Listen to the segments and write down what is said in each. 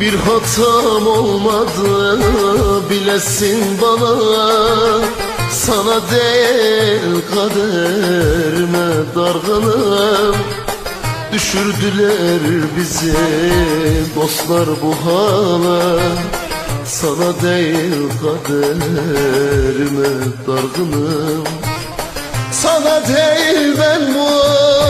Bir hatam olmadı bilesin bana. Sana değil kaderime dargınım. Düşürdüler bizi dostlar bu hala Sana değil kaderime dargınım. Sana değil ben bu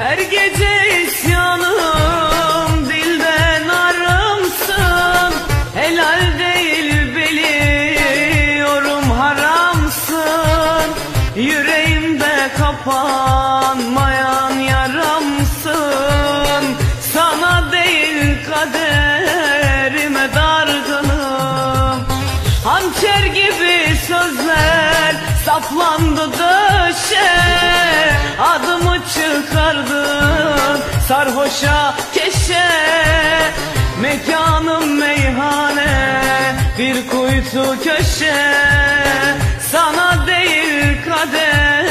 Her gece isyanım dilden arımsın Helal değil biliyorum haramsın. Yüreğimde kapanmayan yaramsın. Sana değil kaderime dargınım. Hançer gibi sözler saplandı döşe sarhoşa keşe. Mekanım meyhane bir kuytu köşe. Sana değil kaderime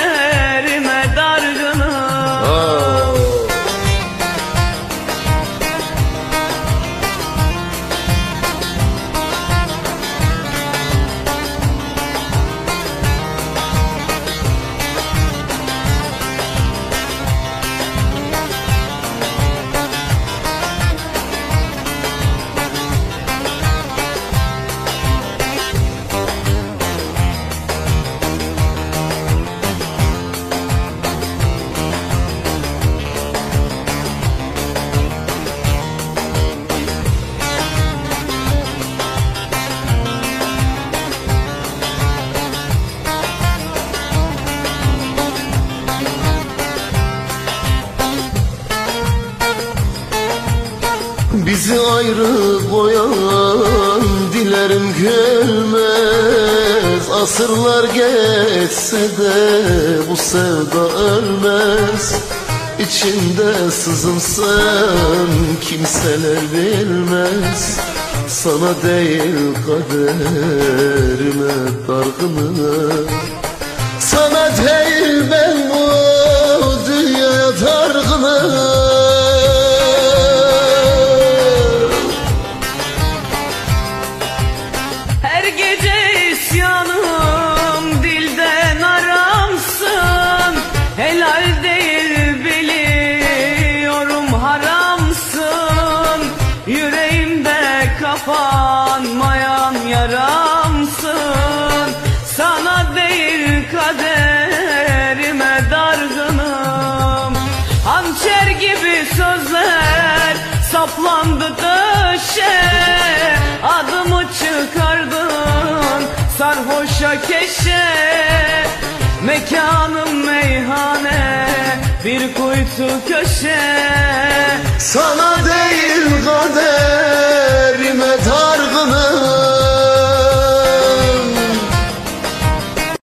Bizi ayrı koyan dilerim gülmez. Asırlar geçse de bu sevda ölmez. İçinde sızımsın kimseler bilmez. Sana değil kaderime dargınım. Sana Yüreğimde kapanmayan yaramsın. Sana değil kaderime dargınım. Hançer gibi sözler saplandı döşe. Adımı çıkardın sarhoşa keşe. Mekanım meyhane bir kuytu köşe. Sana değil